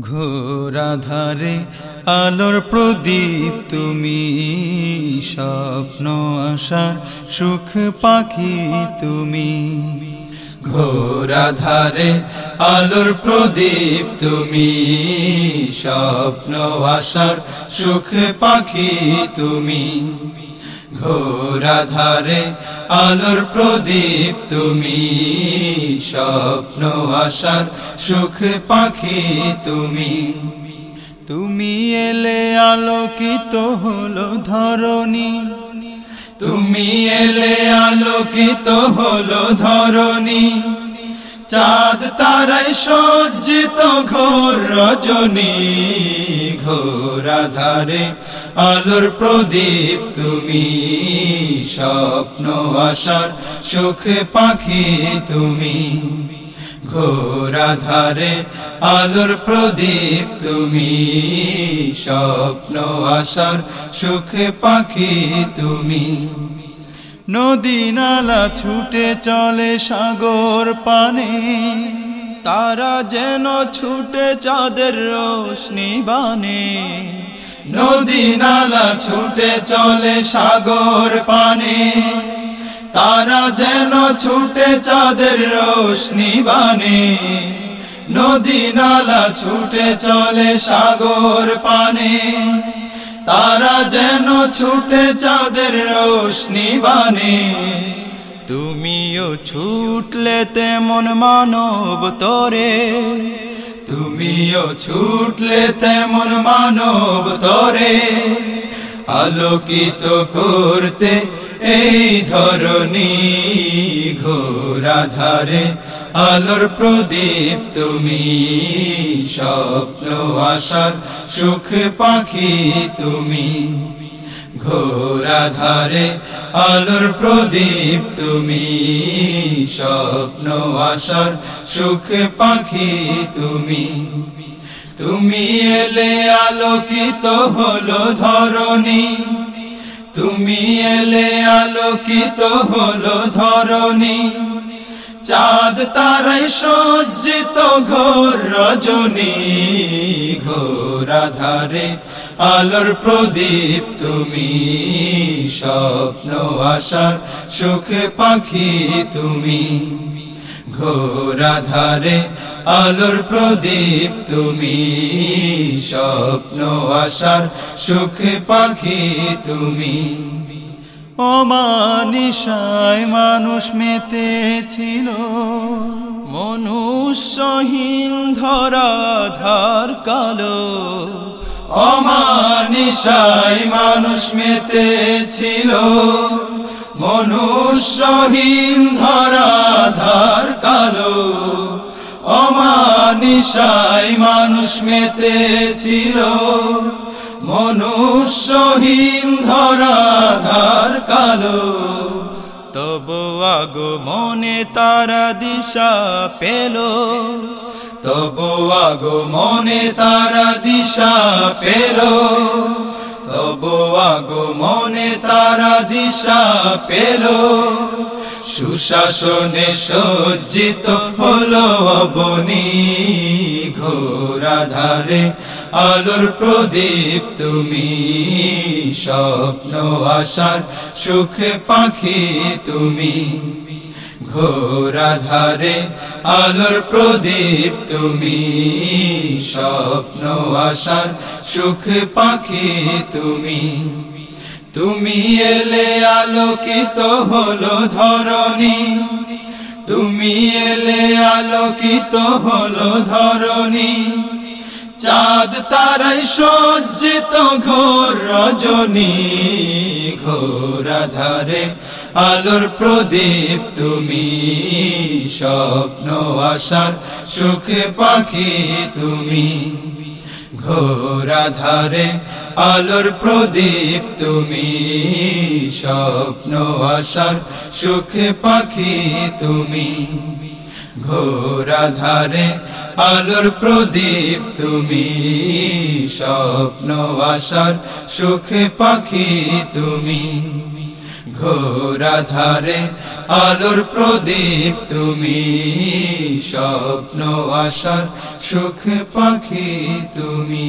ঘোরাধারে আলোর প্রদীপ, তুমি স্বপ্ন আশার সুখ পাখি, তুমি ঘোরাধারে আলোর প্রদীপ, তুমি স্বপ্ন আশার সুখ পাখি, তুমি ঘোরাধারে আলোর প্রদীপ, তুমি স্বপ্ন, আশার সুখ পাখি, তুমি। তুমি এলে আলোকিত হলো ধরণী। তুমি এলে আলোকিত হলো ধরণী। চাঁদ তারাই সজ্জিত ঘোর রজনী ঘোরাধারে আলোর প্রদীপ, তুমি স্বপ্ন আশার সুখ পাখি, তুমি ঘোরাধারে আলোর প্রদীপ, তুমি স্বপ্ন আশার সুখ পাখি, তুমি নদী নালা ছুটে চলে সাগর পানে। তারা যেন ছুটে চাঁদের রোশনি বানে। নদী নালা ছুটে চলে সাগর পানে। তারা যেন ছুটে চাঁদের রোশনি বানে। নদী নালা ছুটে চলে সাগর পানে। তারা যেন ছুটে চাঁদের রোশনি বানে। তুমিও ছুটলে তেমন মানব তরে। তুমিও ছুটলে তেমন মানব তরে। আলোকিত করতে এই ধরনী ঘোরাধারে আলোর প্রদীপ, তুমি স্বপ্ন, আশার সুখ পাখি, তুমি ঘোরা ধারে আলোর প্রদীপ, তুমি স্বপ্ন, আশার সুখ পাখি, তুমি তুমি এলে আলোকিত হলো ধরণী। তুমি এলে আলোকিত হলো ধরণী। চাঁদ তারাই সজ্জিত ঘোর রজনী ঘোরাধারে আলোর প্রদীপ, তুমি স্বপ্ন আশার সুখ পাখি, তুমি ঘোরাধারে আলোর প্রদীপ, তুমি স্বপ্ন আশার সুখ পাখি, তুমি অমানিসায় মানুষ মেতে মেতেছিল। মনুষ্যহীন ধরাধার কালো। অমানিসায় মানুষ মেতে মেতেছিল। মনুষ্যহীন ধরাধার কালো। অমানিসায় মানুষ মেতে মেতেছিল। মনুষ্যহীন ধরাধার কালো তব আগো মনে তারা দিশা পেল। তব আগো মনে তারা দিশা পেল। তব আগো মনে তারা দিশা পেল। সুশাসনে সজ্জিত হলো অবনী ঘোরাধারে। আলোর প্রদীপ তুমি স্বপ্ন, আশার সুখ পাখি তুমি। ঘোরাধারে আলোর প্রদীপ তুমি। স্বপ্ন, আশার সুখ পাখি তুমি। তুমি এলে আলোকিত হলো ধরণী। তুমি এলে আলোকিত হলো ধরণী। চাঁদ তারাই সজ্জিত ঘোর রজনী ঘোরাধারে আলোর প্রদীপ তুমি স্বপ্ন আশার সুখ পাখি তুমি। ঘোরাধারে আলোর প্রদীপ তুমি স্বপ্ন আশার সুখ পাখি তুমি। ঘোরাধারে আলোর প্রদীপ, তুমি স্বপ্ন আশার সুখ পাখি, তুমি ঘোরাধারে আলোর প্রদীপ, তুমি স্বপ্ন আশার সুখ পাখি, তুমি